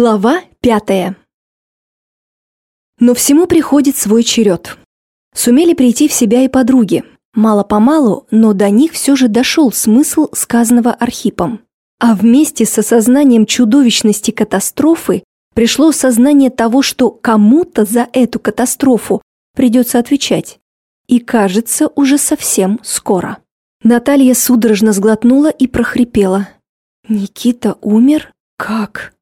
Глава пятая Но всему приходит свой черед. Сумели прийти в себя и подруги. Мало-помалу, но до них все же дошел смысл сказанного Архипом. А вместе с осознанием чудовищности катастрофы пришло сознание того, что кому-то за эту катастрофу придется отвечать. И кажется, уже совсем скоро. Наталья судорожно сглотнула и прохрипела. «Никита умер? Как?»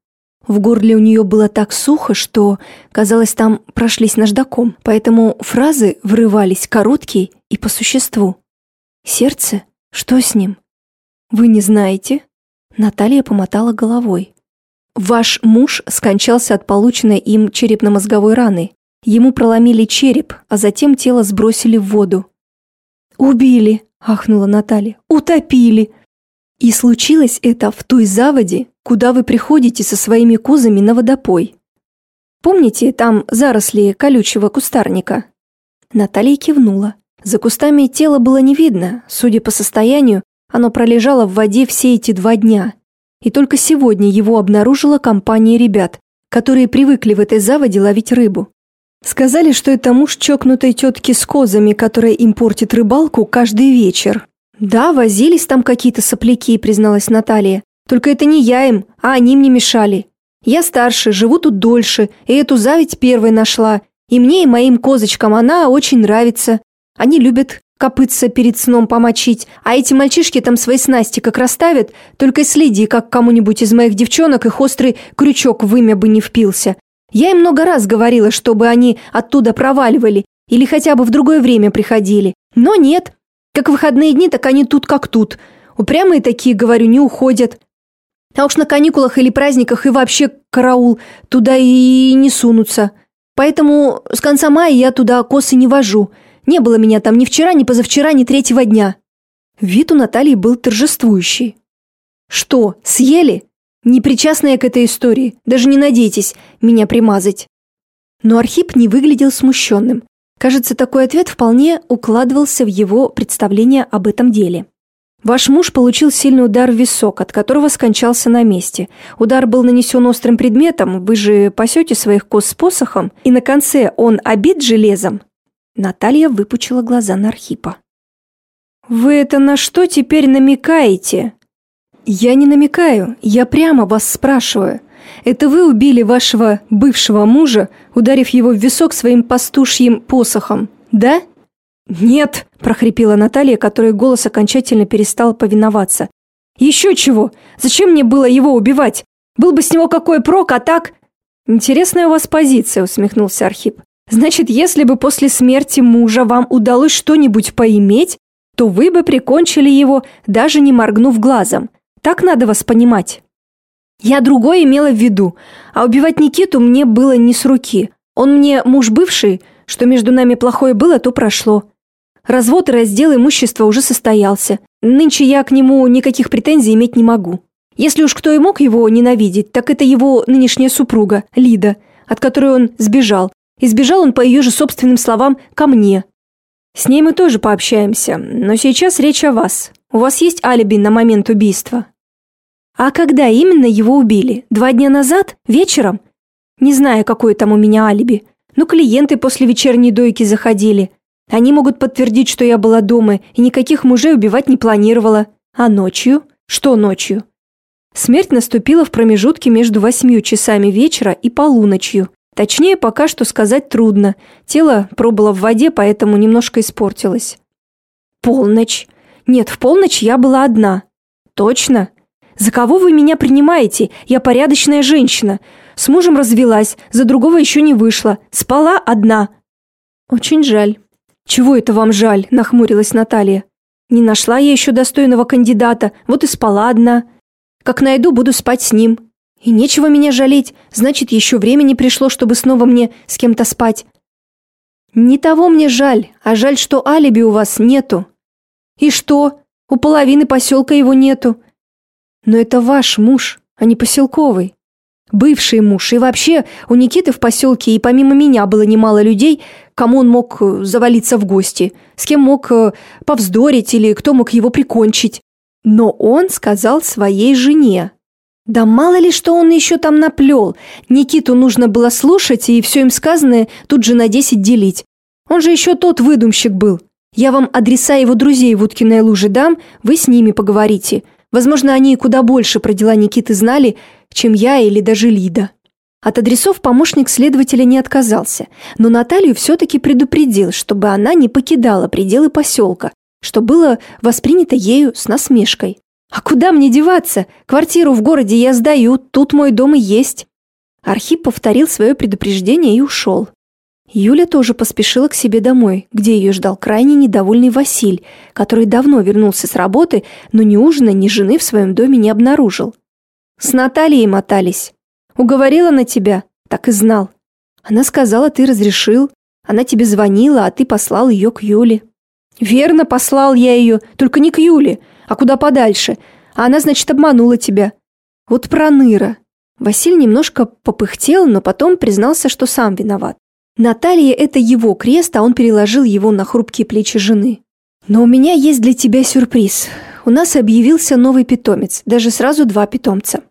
В горле у нее было так сухо, что, казалось, там прошлись наждаком, поэтому фразы врывались короткие и по существу. «Сердце? Что с ним?» «Вы не знаете?» Наталья помотала головой. «Ваш муж скончался от полученной им черепно-мозговой раны. Ему проломили череп, а затем тело сбросили в воду». «Убили!» – ахнула Наталья. «Утопили!» И случилось это в той заводе, куда вы приходите со своими козами на водопой. Помните, там заросли колючего кустарника?» Наталья кивнула. За кустами тело было не видно. Судя по состоянию, оно пролежало в воде все эти два дня. И только сегодня его обнаружила компания ребят, которые привыкли в этой заводе ловить рыбу. Сказали, что это муж чокнутой тетки с козами, которая им портит рыбалку каждый вечер. «Да, возились там какие-то сопляки», призналась Наталья. Только это не я им, а они мне мешали. Я старше, живу тут дольше, и эту зависть первой нашла. И мне, и моим козочкам она очень нравится. Они любят копыться перед сном помочить, а эти мальчишки там свои снасти как расставят, только следи, как кому-нибудь из моих девчонок их острый крючок в имя бы не впился. Я им много раз говорила, чтобы они оттуда проваливали или хотя бы в другое время приходили. Но нет. Как выходные дни, так они тут как тут. Упрямые такие, говорю, не уходят. А уж на каникулах или праздниках и вообще караул, туда и не сунутся. Поэтому с конца мая я туда косы не вожу. Не было меня там ни вчера, ни позавчера, ни третьего дня». Вид у Натальи был торжествующий. «Что, съели? Не причастная к этой истории. Даже не надейтесь меня примазать». Но Архип не выглядел смущенным. Кажется, такой ответ вполне укладывался в его представление об этом деле. Ваш муж получил сильный удар в висок, от которого скончался на месте. Удар был нанесен острым предметом, вы же пасете своих коз с посохом, и на конце он обит железом. Наталья выпучила глаза на Архипа. «Вы это на что теперь намекаете?» «Я не намекаю, я прямо вас спрашиваю. Это вы убили вашего бывшего мужа, ударив его в висок своим пастушьим посохом, да?» «Нет!» – прохрипела Наталья, которой голос окончательно перестал повиноваться. «Еще чего? Зачем мне было его убивать? Был бы с него какой прок, а так...» «Интересная у вас позиция», – усмехнулся Архип. «Значит, если бы после смерти мужа вам удалось что-нибудь поиметь, то вы бы прикончили его, даже не моргнув глазом. Так надо вас понимать». Я другое имела в виду, а убивать Никиту мне было не с руки. Он мне муж бывший, что между нами плохое было, то прошло. Развод и раздел имущества уже состоялся. Нынче я к нему никаких претензий иметь не могу. Если уж кто и мог его ненавидеть, так это его нынешняя супруга, Лида, от которой он сбежал. И сбежал он, по ее же собственным словам, ко мне. С ней мы тоже пообщаемся, но сейчас речь о вас. У вас есть алиби на момент убийства? А когда именно его убили? Два дня назад? Вечером? Не знаю, какое там у меня алиби. Но клиенты после вечерней дойки заходили. Они могут подтвердить, что я была дома и никаких мужей убивать не планировала. А ночью? Что ночью? Смерть наступила в промежутке между восьмью часами вечера и полуночью. Точнее, пока что сказать трудно. Тело пробыло в воде, поэтому немножко испортилось. Полночь. Нет, в полночь я была одна. Точно? За кого вы меня принимаете? Я порядочная женщина. С мужем развелась, за другого еще не вышла. Спала одна. Очень жаль. «Чего это вам жаль?» – нахмурилась Наталья. «Не нашла я еще достойного кандидата, вот и спала одна. Как найду, буду спать с ним. И нечего меня жалеть, значит, еще времени пришло, чтобы снова мне с кем-то спать. Не того мне жаль, а жаль, что алиби у вас нету. И что? У половины поселка его нету. Но это ваш муж, а не поселковый. Бывший муж. И вообще, у Никиты в поселке и помимо меня было немало людей, кому он мог э, завалиться в гости, с кем мог э, повздорить или кто мог его прикончить. Но он сказал своей жене. Да мало ли, что он еще там наплел. Никиту нужно было слушать и все им сказанное тут же на десять делить. Он же еще тот выдумщик был. Я вам адреса его друзей в Уткиной луже дам, вы с ними поговорите. Возможно, они куда больше про дела Никиты знали, чем я или даже Лида. От адресов помощник следователя не отказался, но Наталью все-таки предупредил, чтобы она не покидала пределы поселка, что было воспринято ею с насмешкой. «А куда мне деваться? Квартиру в городе я сдаю, тут мой дом и есть». Архип повторил свое предупреждение и ушел. Юля тоже поспешила к себе домой, где ее ждал крайне недовольный Василь, который давно вернулся с работы, но ни ужина, ни жены в своем доме не обнаружил. «С Натальей мотались. Уговорила на тебя, так и знал. Она сказала, ты разрешил. Она тебе звонила, а ты послал ее к Юле». «Верно, послал я ее, только не к Юле, а куда подальше. А она, значит, обманула тебя. Вот проныра». Василь немножко попыхтел, но потом признался, что сам виноват. Наталья – это его крест, а он переложил его на хрупкие плечи жены. «Но у меня есть для тебя сюрприз. У нас объявился новый питомец, даже сразу два питомца».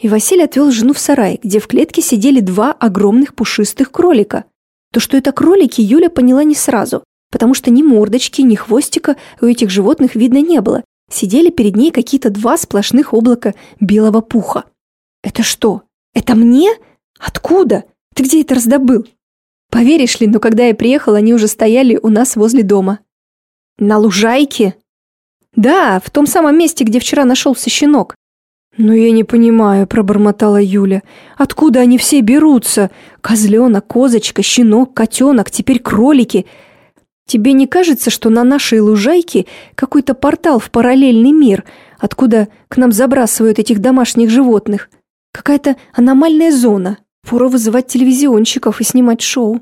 И Василий отвел жену в сарай, где в клетке сидели два огромных пушистых кролика. То, что это кролики, Юля поняла не сразу, потому что ни мордочки, ни хвостика у этих животных видно не было. Сидели перед ней какие-то два сплошных облака белого пуха. «Это что? Это мне? Откуда? Ты где это раздобыл?» Поверишь ли, но когда я приехал, они уже стояли у нас возле дома. На лужайке? Да, в том самом месте, где вчера нашелся щенок. «Ну я не понимаю», – пробормотала Юля. «Откуда они все берутся? Козленок, козочка, щенок, котенок, теперь кролики. Тебе не кажется, что на нашей лужайке какой-то портал в параллельный мир, откуда к нам забрасывают этих домашних животных? Какая-то аномальная зона?» Пора вызывать телевизионщиков и снимать шоу.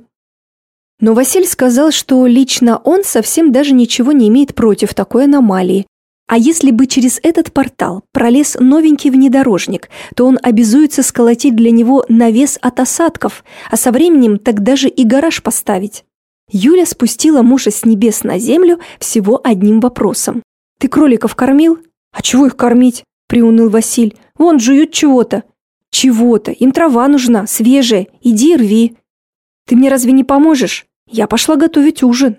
Но Василь сказал, что лично он совсем даже ничего не имеет против такой аномалии. А если бы через этот портал пролез новенький внедорожник, то он обязуется сколотить для него навес от осадков, а со временем так даже и гараж поставить. Юля спустила мужа с небес на землю всего одним вопросом. «Ты кроликов кормил?» «А чего их кормить?» – приуныл Василь. «Вон жуют чего-то. «Чего-то, им трава нужна, свежая, иди рви». «Ты мне разве не поможешь? Я пошла готовить ужин».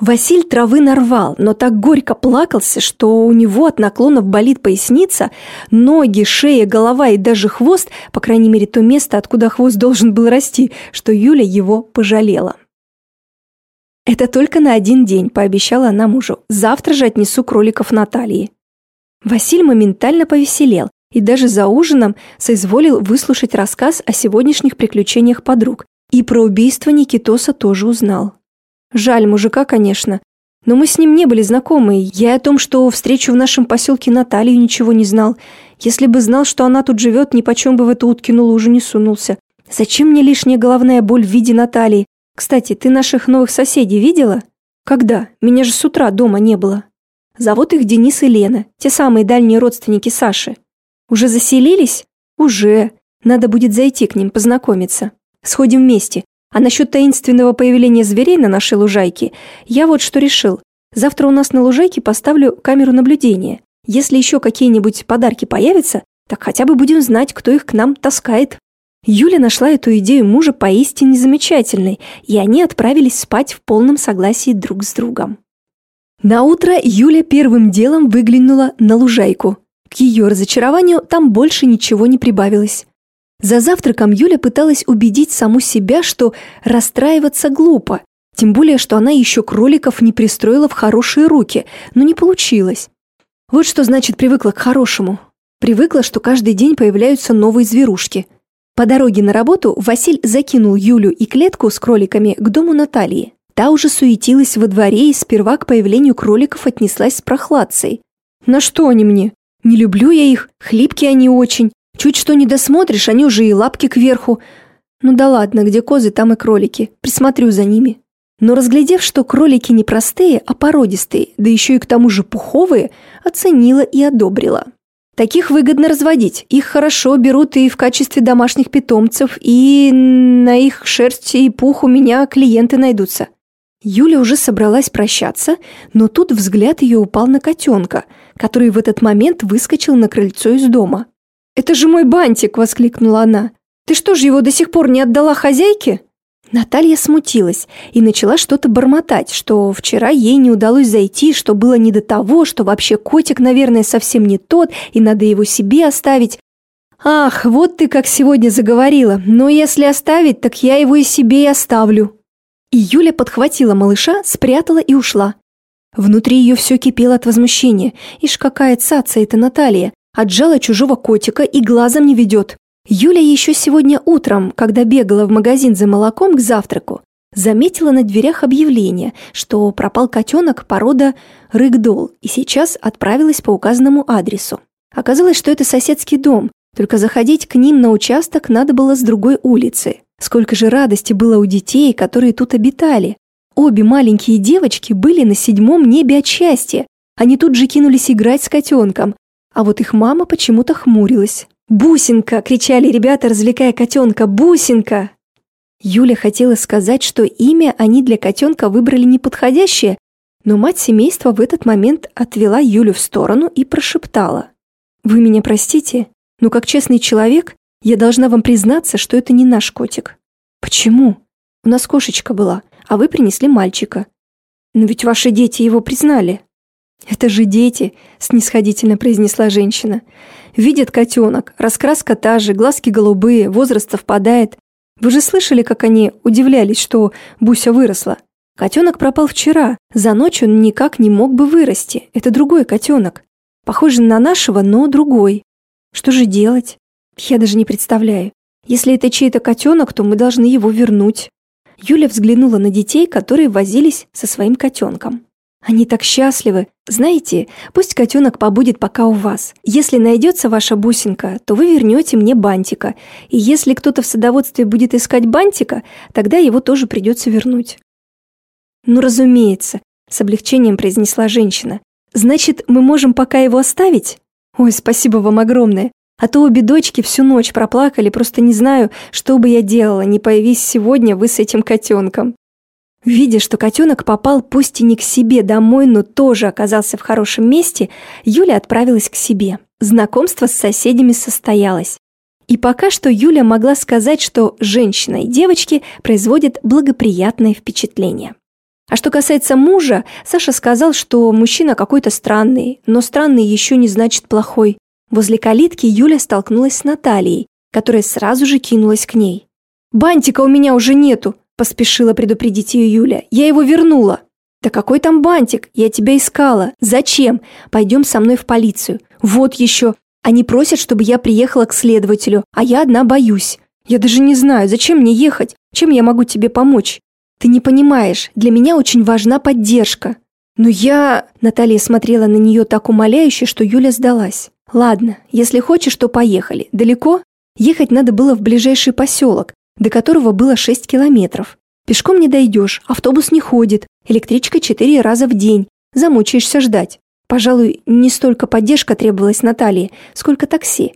Василь травы нарвал, но так горько плакался, что у него от наклонов болит поясница, ноги, шея, голова и даже хвост, по крайней мере то место, откуда хвост должен был расти, что Юля его пожалела. «Это только на один день», – пообещала она мужу. «Завтра же отнесу кроликов Натальи». Василь моментально повеселел и даже за ужином соизволил выслушать рассказ о сегодняшних приключениях подруг. И про убийство Никитоса тоже узнал. Жаль мужика, конечно, но мы с ним не были знакомы. Я о том, что встречу в нашем поселке Наталью ничего не знал. Если бы знал, что она тут живет, ни почем бы в эту уткину лужу не сунулся. Зачем мне лишняя головная боль в виде Натальи? Кстати, ты наших новых соседей видела? Когда? Меня же с утра дома не было. Зовут их Денис и Лена, те самые дальние родственники Саши. Уже заселились? Уже. Надо будет зайти к ним, познакомиться. Сходим вместе. А насчет таинственного появления зверей на нашей лужайке, я вот что решил. Завтра у нас на лужайке поставлю камеру наблюдения. Если еще какие-нибудь подарки появятся, так хотя бы будем знать, кто их к нам таскает. Юля нашла эту идею мужа поистине замечательной, и они отправились спать в полном согласии друг с другом. На утро Юля первым делом выглянула на лужайку. К ее разочарованию там больше ничего не прибавилось. За завтраком Юля пыталась убедить саму себя, что расстраиваться глупо, тем более, что она еще кроликов не пристроила в хорошие руки, но не получилось. Вот что значит привыкла к хорошему. Привыкла, что каждый день появляются новые зверушки. По дороге на работу Василь закинул Юлю и клетку с кроликами к дому Натальи. Та уже суетилась во дворе и сперва к появлению кроликов отнеслась с прохладцей. «На что они мне? Не люблю я их, хлипкие они очень. Чуть что не досмотришь, они уже и лапки кверху. Ну да ладно, где козы, там и кролики. Присмотрю за ними. Но разглядев, что кролики не простые, а породистые, да еще и к тому же пуховые, оценила и одобрила. Таких выгодно разводить. Их хорошо берут и в качестве домашних питомцев, и на их шерсть и пух у меня клиенты найдутся. Юля уже собралась прощаться, но тут взгляд ее упал на котенка – который в этот момент выскочил на крыльцо из дома. «Это же мой бантик!» – воскликнула она. «Ты что же его до сих пор не отдала хозяйке?» Наталья смутилась и начала что-то бормотать, что вчера ей не удалось зайти, что было не до того, что вообще котик, наверное, совсем не тот, и надо его себе оставить. «Ах, вот ты как сегодня заговорила, но если оставить, так я его и себе и оставлю». И Юля подхватила малыша, спрятала и ушла. Внутри ее все кипело от возмущения. Ишь, какая цаца это Наталья. Отжала чужого котика и глазом не ведет. Юля еще сегодня утром, когда бегала в магазин за молоком к завтраку, заметила на дверях объявление, что пропал котенок порода рыгдол и сейчас отправилась по указанному адресу. Оказалось, что это соседский дом, только заходить к ним на участок надо было с другой улицы. Сколько же радости было у детей, которые тут обитали. Обе маленькие девочки были на седьмом небе от счастья. Они тут же кинулись играть с котенком, а вот их мама почему-то хмурилась. «Бусинка!» – кричали ребята, развлекая котенка. «Бусинка!» Юля хотела сказать, что имя они для котенка выбрали неподходящее, но мать семейства в этот момент отвела Юлю в сторону и прошептала. «Вы меня простите, но как честный человек я должна вам признаться, что это не наш котик». «Почему? У нас кошечка была, а вы принесли мальчика». «Но ведь ваши дети его признали». «Это же дети», – снисходительно произнесла женщина. Видит котенок, раскраска та же, глазки голубые, возраст совпадает. Вы же слышали, как они удивлялись, что Буся выросла? Котенок пропал вчера, за ночь он никак не мог бы вырасти. Это другой котенок. Похожий на нашего, но другой. Что же делать? Я даже не представляю. Если это чей-то котенок, то мы должны его вернуть. Юля взглянула на детей, которые возились со своим котенком. Они так счастливы. Знаете, пусть котенок побудет пока у вас. Если найдется ваша бусинка, то вы вернете мне бантика. И если кто-то в садоводстве будет искать бантика, тогда его тоже придется вернуть. Ну, разумеется, с облегчением произнесла женщина. Значит, мы можем пока его оставить? Ой, спасибо вам огромное. А то обе дочки всю ночь проплакали, просто не знаю, что бы я делала, не появись сегодня вы с этим котенком. Видя, что котенок попал пусть и не к себе домой, но тоже оказался в хорошем месте, Юля отправилась к себе. Знакомство с соседями состоялось. И пока что Юля могла сказать, что женщина и девочки производят благоприятное впечатление. А что касается мужа, Саша сказал, что мужчина какой-то странный, но странный еще не значит плохой. Возле калитки Юля столкнулась с Натальей, которая сразу же кинулась к ней. «Бантика у меня уже нету!» Поспешила предупредить ее Юля. «Я его вернула». «Да какой там бантик? Я тебя искала. Зачем? Пойдем со мной в полицию. Вот еще. Они просят, чтобы я приехала к следователю, а я одна боюсь. Я даже не знаю, зачем мне ехать? Чем я могу тебе помочь? Ты не понимаешь, для меня очень важна поддержка». «Но я...» Наталья смотрела на нее так умоляюще, что Юля сдалась. «Ладно, если хочешь, то поехали. Далеко?» Ехать надо было в ближайший поселок, до которого было 6 километров. Пешком не дойдешь, автобус не ходит, электричка 4 раза в день, замучаешься ждать. Пожалуй, не столько поддержка требовалась Наталье, сколько такси.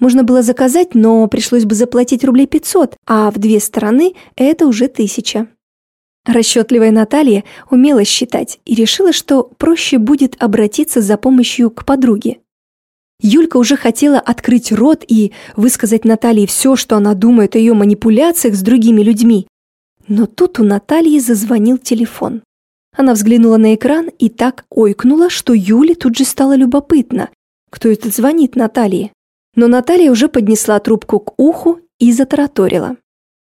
Можно было заказать, но пришлось бы заплатить рублей 500, а в две стороны это уже тысяча. Расчетливая Наталья умела считать и решила, что проще будет обратиться за помощью к подруге. Юлька уже хотела открыть рот и высказать Наталье все, что она думает о ее манипуляциях с другими людьми. Но тут у Натальи зазвонил телефон. Она взглянула на экран и так ойкнула, что Юле тут же стало любопытно, кто это звонит Наталье. Но Наталья уже поднесла трубку к уху и затараторила.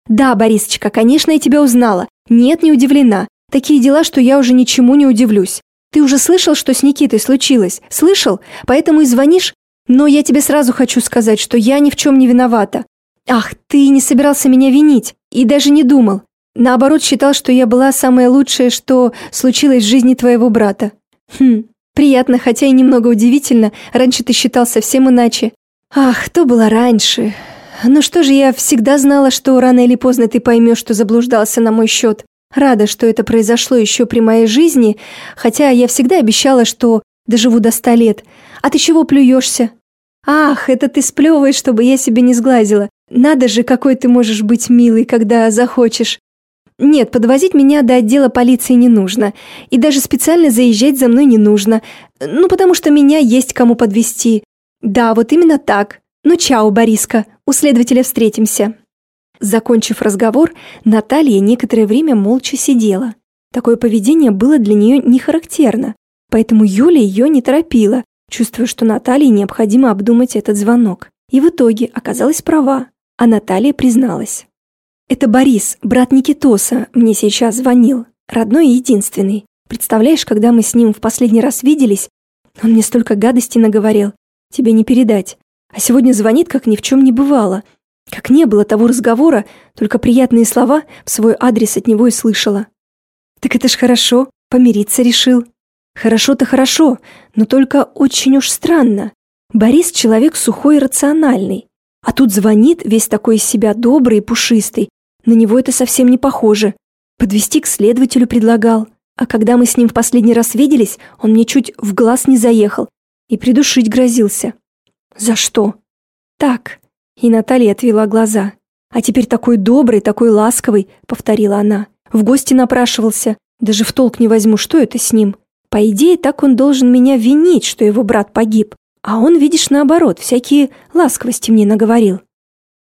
«Да, Борисочка, конечно, я тебя узнала. Нет, не удивлена. Такие дела, что я уже ничему не удивлюсь. Ты уже слышал, что с Никитой случилось? Слышал? Поэтому и звонишь? Но я тебе сразу хочу сказать, что я ни в чем не виновата. Ах, ты не собирался меня винить и даже не думал. Наоборот, считал, что я была самое лучшее, что случилось в жизни твоего брата. Хм, приятно, хотя и немного удивительно. Раньше ты считал совсем иначе. Ах, то было раньше. Ну что же, я всегда знала, что рано или поздно ты поймешь, что заблуждался на мой счет. Рада, что это произошло еще при моей жизни, хотя я всегда обещала, что доживу до ста лет. А ты чего плюешься? Ах, это ты сплевываешь, чтобы я себе не сглазила. Надо же, какой ты можешь быть милый, когда захочешь. Нет, подвозить меня до отдела полиции не нужно. И даже специально заезжать за мной не нужно. Ну, потому что меня есть кому подвести. Да, вот именно так. «Ну, чао, Бориска, у следователя встретимся». Закончив разговор, Наталья некоторое время молча сидела. Такое поведение было для нее не характерно, поэтому Юля ее не торопила, чувствуя, что Наталье необходимо обдумать этот звонок. И в итоге оказалась права, а Наталья призналась. «Это Борис, брат Никитоса, мне сейчас звонил. Родной и единственный. Представляешь, когда мы с ним в последний раз виделись, он мне столько гадостей наговорил. Тебе не передать. А сегодня звонит, как ни в чем не бывало. Как не было того разговора, только приятные слова в свой адрес от него и слышала. Так это ж хорошо, помириться решил. Хорошо-то хорошо, но только очень уж странно. Борис человек сухой и рациональный. А тут звонит, весь такой из себя добрый и пушистый. На него это совсем не похоже. Подвести к следователю предлагал. А когда мы с ним в последний раз виделись, он мне чуть в глаз не заехал и придушить грозился. За что? Так. И Наталья отвела глаза. А теперь такой добрый, такой ласковый, повторила она. В гости напрашивался. Даже в толк не возьму, что это с ним. По идее, так он должен меня винить, что его брат погиб. А он, видишь, наоборот, всякие ласковости мне наговорил.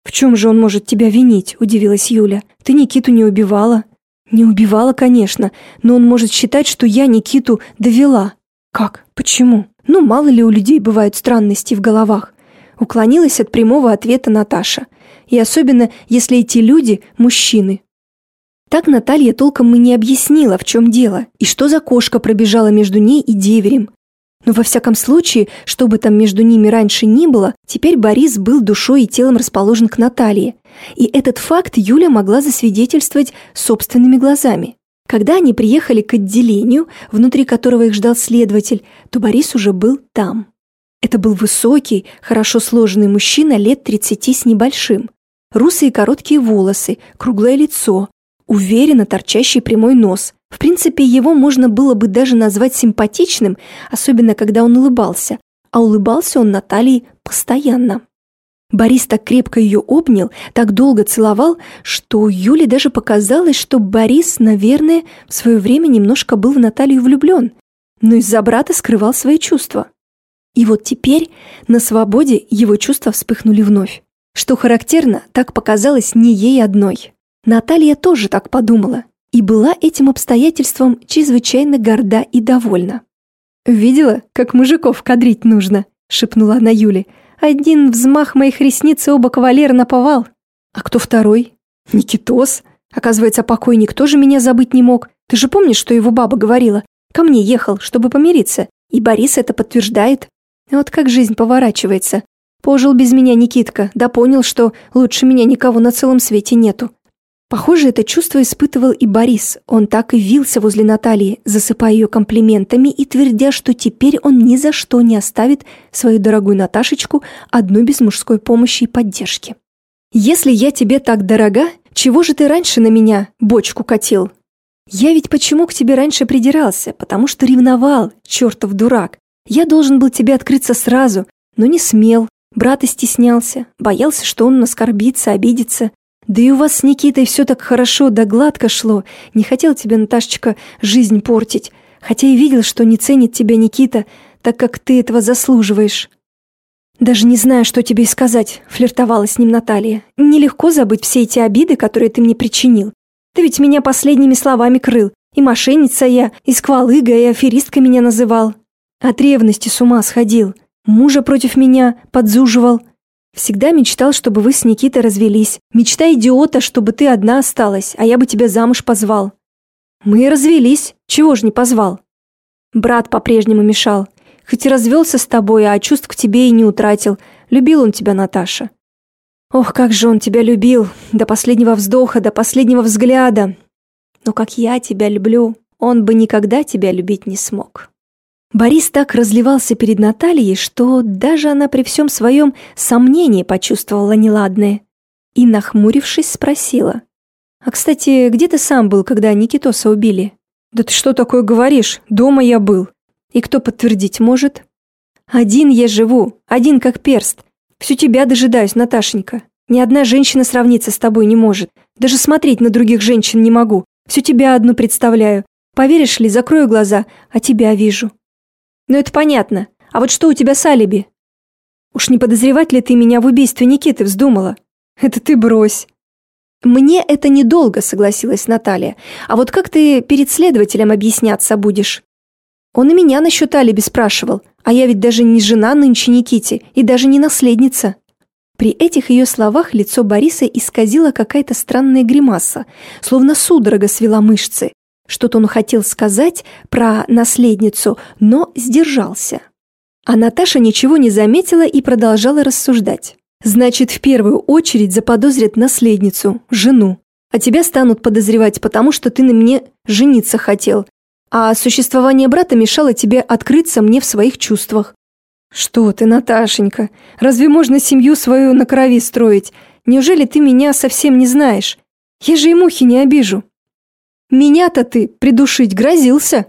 «В чем же он может тебя винить?» – удивилась Юля. «Ты Никиту не убивала». Не убивала, конечно, но он может считать, что я Никиту довела. Как? Почему? Ну, мало ли у людей бывают странности в головах. Уклонилась от прямого ответа Наташа. И особенно, если эти люди – мужчины. Так Наталья толком и не объяснила, в чем дело, и что за кошка пробежала между ней и деверем. Но во всяком случае, что бы там между ними раньше ни было, теперь Борис был душой и телом расположен к Наталье. И этот факт Юля могла засвидетельствовать собственными глазами. Когда они приехали к отделению, внутри которого их ждал следователь, то Борис уже был там. Это был высокий, хорошо сложенный мужчина лет 30 с небольшим. Русые короткие волосы, круглое лицо, уверенно торчащий прямой нос, в принципе, его можно было бы даже назвать симпатичным, особенно когда он улыбался. А улыбался он Наталье постоянно. Борис так крепко ее обнял, так долго целовал, что Юле даже показалось, что Борис, наверное, в свое время немножко был в Наталью влюблен, но из-за брата скрывал свои чувства. И вот теперь на свободе его чувства вспыхнули вновь. Что характерно, так показалось не ей одной. Наталья тоже так подумала и была этим обстоятельством чрезвычайно горда и довольна. «Видела, как мужиков кадрить нужно?» — шепнула она Юле. «Один взмах моих ресниц и оба кавалера наповал. А кто второй? Никитос. Оказывается, покойник тоже меня забыть не мог. Ты же помнишь, что его баба говорила? Ко мне ехал, чтобы помириться. И Борис это подтверждает. Вот как жизнь поворачивается. Пожил без меня Никитка, да понял, что лучше меня никого на целом свете нету. Похоже, это чувство испытывал и Борис. Он так и вился возле Натальи, засыпая ее комплиментами и твердя, что теперь он ни за что не оставит свою дорогую Наташечку одну без мужской помощи и поддержки. «Если я тебе так дорога, чего же ты раньше на меня бочку катил?» «Я ведь почему к тебе раньше придирался? Потому что ревновал, чертов дурак. Я должен был тебе открыться сразу, но не смел. Брата стеснялся, боялся, что он наскорбится, обидится. Да и у вас с Никитой все так хорошо да гладко шло. Не хотел тебе, Наташечка, жизнь портить. Хотя и видел, что не ценит тебя Никита, так как ты этого заслуживаешь. Даже не знаю, что тебе и сказать, флиртовала с ним Наталья. Нелегко забыть все эти обиды, которые ты мне причинил. Ты ведь меня последними словами крыл. И мошенница я, и сквалыга, и аферистка меня называл. От ревности с ума сходил. Мужа против меня подзуживал. Всегда мечтал, чтобы вы с Никитой развелись. Мечта идиота, чтобы ты одна осталась, а я бы тебя замуж позвал. Мы развелись. Чего ж не позвал? Брат по-прежнему мешал. Хоть и развелся с тобой, а чувств к тебе и не утратил. Любил он тебя, Наташа. Ох, как же он тебя любил. До последнего вздоха, до последнего взгляда. Но как я тебя люблю, он бы никогда тебя любить не смог. Борис так разливался перед Натальей, что даже она при всем своем сомнении почувствовала неладное. И, нахмурившись, спросила. «А, кстати, где ты сам был, когда Никитоса убили?» «Да ты что такое говоришь? Дома я был». «И кто подтвердить может?» «Один я живу, один как перст. Всю тебя дожидаюсь, Наташенька. Ни одна женщина сравниться с тобой не может. Даже смотреть на других женщин не могу. Всю тебя одну представляю. Поверишь ли, закрою глаза, а тебя вижу. Ну это понятно. А вот что у тебя с алиби? Уж не подозревать ли ты меня в убийстве Никиты вздумала? Это ты брось. Мне это недолго, согласилась Наталья. А вот как ты перед следователем объясняться будешь? Он и меня насчет алиби спрашивал, а я ведь даже не жена нынче Никите и даже не наследница. При этих ее словах лицо Бориса исказило какая-то странная гримаса, словно судорога свела мышцы. Что-то он хотел сказать про наследницу, но сдержался. А Наташа ничего не заметила и продолжала рассуждать. «Значит, в первую очередь заподозрят наследницу, жену. А тебя станут подозревать, потому что ты на мне жениться хотел. А существование брата мешало тебе открыться мне в своих чувствах. «Что ты, Наташенька, разве можно семью свою на крови строить? Неужели ты меня совсем не знаешь? Я же и мухи не обижу». «Меня-то ты придушить грозился?»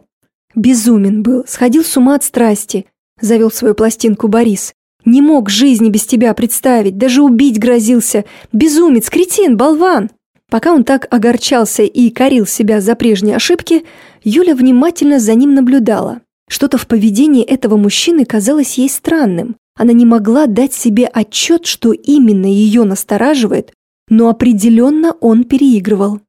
Безумен был, сходил с ума от страсти, завел свою пластинку Борис. Не мог жизни без тебя представить, даже убить грозился. Безумец, кретин, болван. Пока он так огорчался и корил себя за прежние ошибки, Юля внимательно за ним наблюдала. Что-то в поведении этого мужчины казалось ей странным. Она не могла дать себе отчет, что именно ее настораживает, но определенно он переигрывал.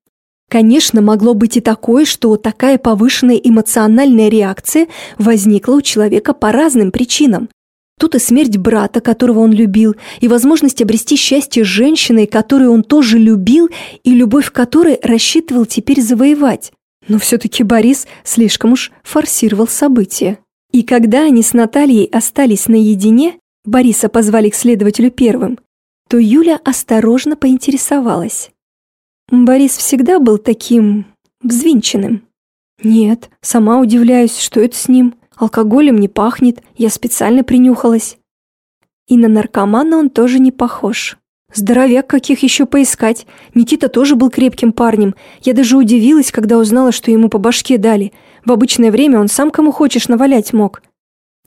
Конечно, могло быть и такое, что такая повышенная эмоциональная реакция возникла у человека по разным причинам. Тут и смерть брата, которого он любил, и возможность обрести счастье женщиной, которую он тоже любил, и любовь которой рассчитывал теперь завоевать. Но все-таки Борис слишком уж форсировал события. И когда они с Натальей остались наедине, Бориса позвали к следователю первым, то Юля осторожно поинтересовалась. Борис всегда был таким взвинченным. Нет, сама удивляюсь, что это с ним. Алкоголем не пахнет, я специально принюхалась. И на наркомана он тоже не похож. Здоровяк каких еще поискать. Никита тоже был крепким парнем. Я даже удивилась, когда узнала, что ему по башке дали. В обычное время он сам кому хочешь навалять мог.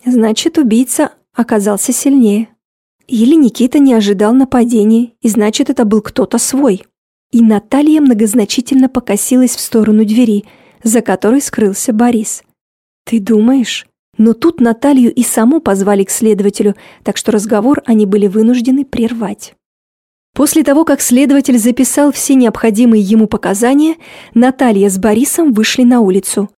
Значит, убийца оказался сильнее. Или Никита не ожидал нападения, и значит, это был кто-то свой. И Наталья многозначительно покосилась в сторону двери, за которой скрылся Борис. «Ты думаешь?» Но тут Наталью и саму позвали к следователю, так что разговор они были вынуждены прервать. После того, как следователь записал все необходимые ему показания, Наталья с Борисом вышли на улицу.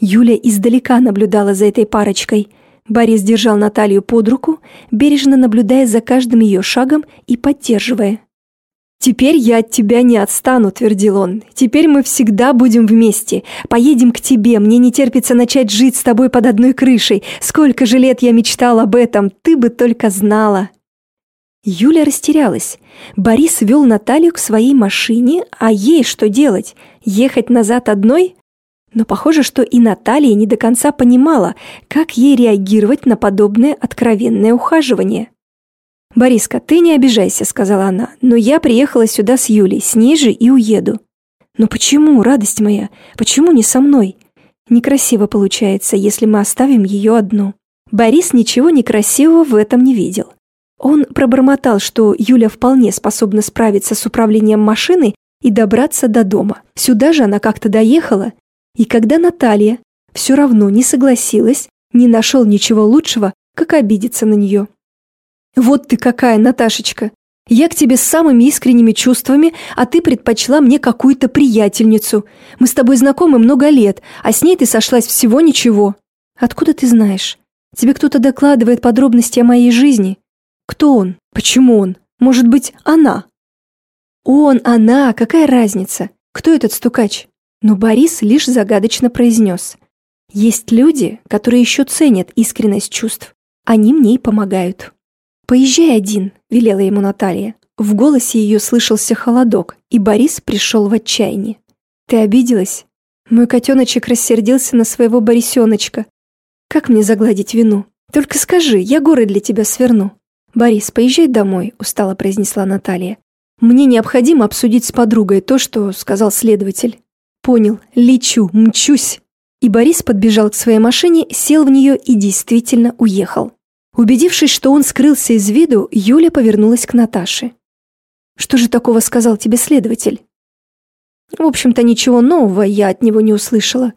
Юля издалека наблюдала за этой парочкой. Борис держал Наталью под руку, бережно наблюдая за каждым ее шагом и поддерживая. «Теперь я от тебя не отстану», — твердил он. «Теперь мы всегда будем вместе. Поедем к тебе. Мне не терпится начать жить с тобой под одной крышей. Сколько же лет я мечтал об этом, ты бы только знала». Юля растерялась. Борис вел Наталью к своей машине, а ей что делать? Ехать назад одной? Но похоже, что и Наталья не до конца понимала, как ей реагировать на подобное откровенное ухаживание. «Бориска, ты не обижайся», — сказала она, «но я приехала сюда с Юлей, с ней же и уеду». «Но почему, радость моя, почему не со мной?» «Некрасиво получается, если мы оставим ее одну». Борис ничего некрасивого в этом не видел. Он пробормотал, что Юля вполне способна справиться с управлением машины и добраться до дома. Сюда же она как-то доехала, и когда Наталья все равно не согласилась, не нашел ничего лучшего, как обидеться на нее. «Вот ты какая, Наташечка! Я к тебе с самыми искренними чувствами, а ты предпочла мне какую-то приятельницу. Мы с тобой знакомы много лет, а с ней ты сошлась всего ничего. Откуда ты знаешь? Тебе кто-то докладывает подробности о моей жизни? Кто он? Почему он? Может быть, она? Он, она, какая разница? Кто этот стукач? Но Борис лишь загадочно произнес. Есть люди, которые еще ценят искренность чувств. Они мне и помогают. «Поезжай один», — велела ему Наталья. В голосе ее слышался холодок, и Борис пришел в отчаяние. «Ты обиделась? Мой котеночек рассердился на своего Борисеночка. Как мне загладить вину? Только скажи, я горы для тебя сверну». «Борис, поезжай домой», – устало произнесла Наталья. «Мне необходимо обсудить с подругой то, что сказал следователь». «Понял, лечу, мчусь». И Борис подбежал к своей машине, сел в нее и действительно уехал. Убедившись, что он скрылся из виду, Юля повернулась к Наташе. «Что же такого сказал тебе следователь?» «В общем-то, ничего нового я от него не услышала.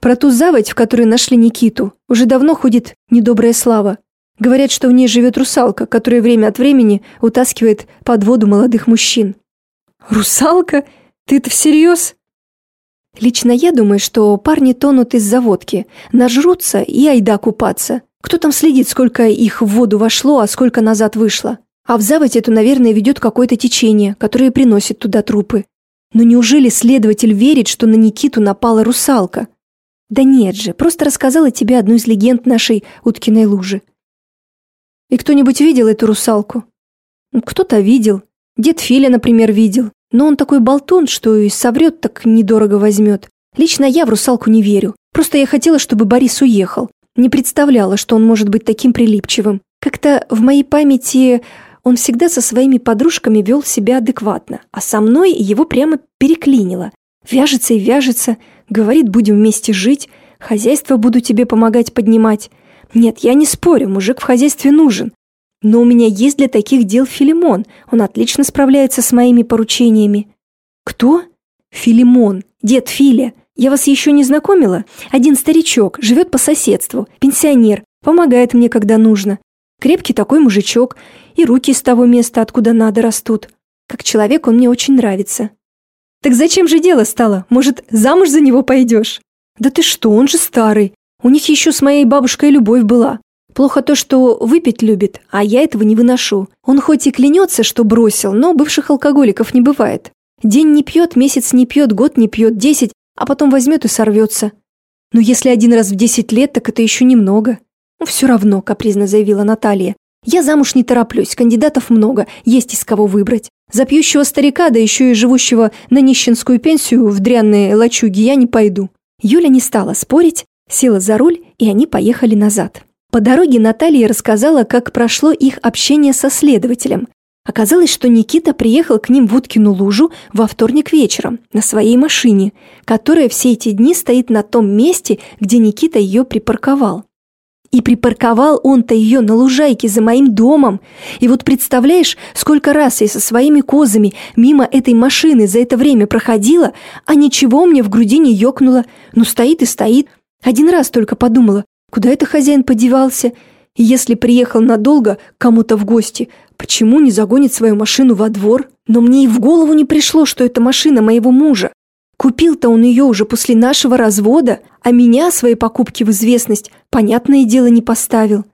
Про ту заводь, в которой нашли Никиту, уже давно ходит недобрая слава. Говорят, что в ней живет русалка, которая время от времени утаскивает под воду молодых мужчин. Русалка? Ты это всерьез? Лично я думаю, что парни тонут из-за водки, нажрутся и айда купаться. Кто там следит, сколько их в воду вошло, а сколько назад вышло? А в заводь эту, наверное, ведет какое-то течение, которое приносит туда трупы. Но неужели следователь верит, что на Никиту напала русалка? Да нет же, просто рассказала тебе одну из легенд нашей уткиной лужи. И кто-нибудь видел эту русалку? Ну, кто-то видел. Дед Филя, например, видел. Но он такой болтун, что и соврет так недорого возьмет. Лично я в русалку не верю. Просто я хотела, чтобы Борис уехал. Не представляла, что он может быть таким прилипчивым. Как-то в моей памяти он всегда со своими подружками вел себя адекватно, а со мной его прямо переклинило. Вяжется и вяжется, говорит, будем вместе жить, хозяйство буду тебе помогать поднимать. Нет, я не спорю, мужик в хозяйстве нужен. Но у меня есть для таких дел Филимон, он отлично справляется с моими поручениями. Кто? Филимон, дед Филя. Я вас еще не знакомила? Один старичок, живет по соседству, пенсионер, помогает мне, когда нужно. Крепкий такой мужичок, и руки с того места, откуда надо, растут. Как человек он мне очень нравится. Так зачем же дело стало? Может, замуж за него пойдешь? Да ты что, он же старый. У них еще с моей бабушкой любовь была. Плохо то, что выпить любит, а я этого не выношу. Он хоть и клянется, что бросил, но бывших алкоголиков не бывает. День не пьет, месяц не пьет, год не пьет, десять, а потом возьмет и сорвется. Но если один раз в десять лет, так это еще немного. Ну, все равно, капризно заявила Наталья. Я замуж не тороплюсь, кандидатов много, есть из кого выбрать. За пьющего старика, да еще и живущего на нищенскую пенсию в дрянные лачуги я не пойду. Юля не стала спорить, села за руль, и они поехали назад. По дороге Наталья рассказала, как прошло их общение со следователем. Оказалось, что Никита приехал к ним в Уткину лужу во вторник вечером на своей машине, которая все эти дни стоит на том месте, где Никита ее припарковал. И припарковал он-то ее на лужайке за моим домом. И вот представляешь, сколько раз я со своими козами мимо этой машины за это время проходила, а ничего мне в груди не ёкнуло. Ну, стоит и стоит. Один раз только подумала, куда это хозяин подевался? И если приехал надолго кому-то в гости, почему не загонит свою машину во двор? Но мне и в голову не пришло, что это машина моего мужа. Купил-то он ее уже после нашего развода, а меня свои покупки в известность, понятное дело, не поставил.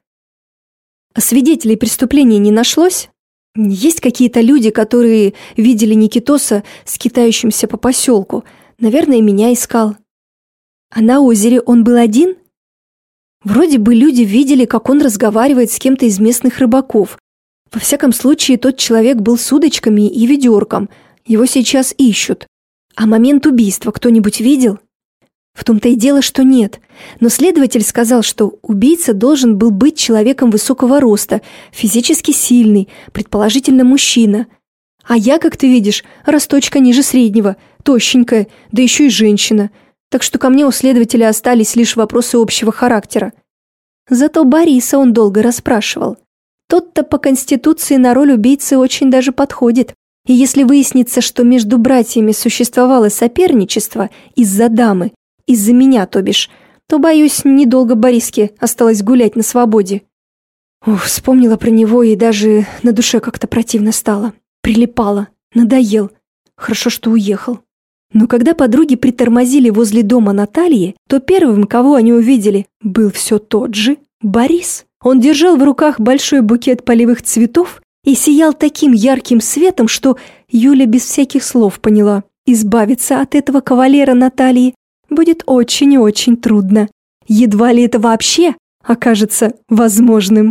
А свидетелей преступления не нашлось? Есть какие-то люди, которые видели Никитоса скитающимся по поселку. Наверное, меня искал. А на озере он был один? Вроде бы люди видели, как он разговаривает с кем-то из местных рыбаков. Во всяком случае, тот человек был с удочками и ведерком. Его сейчас ищут. А момент убийства кто-нибудь видел? В том-то и дело, что нет. Но следователь сказал, что убийца должен был быть человеком высокого роста, физически сильный, предположительно мужчина. А я, как ты видишь, росточка ниже среднего, тощенькая, да еще и женщина – так что ко мне у следователя остались лишь вопросы общего характера. Зато Бориса он долго расспрашивал. Тот-то по конституции на роль убийцы очень даже подходит. И если выяснится, что между братьями существовало соперничество из-за дамы, из-за меня, то бишь, то, боюсь, недолго Бориске осталось гулять на свободе. Ух, вспомнила про него и даже на душе как-то противно стало. Прилипала, надоел. Хорошо, что уехал. Но когда подруги притормозили возле дома Натальи, то первым, кого они увидели, был все тот же Борис. Он держал в руках большой букет полевых цветов и сиял таким ярким светом, что Юля без всяких слов поняла, избавиться от этого кавалера Натальи будет очень и очень трудно. Едва ли это вообще окажется возможным.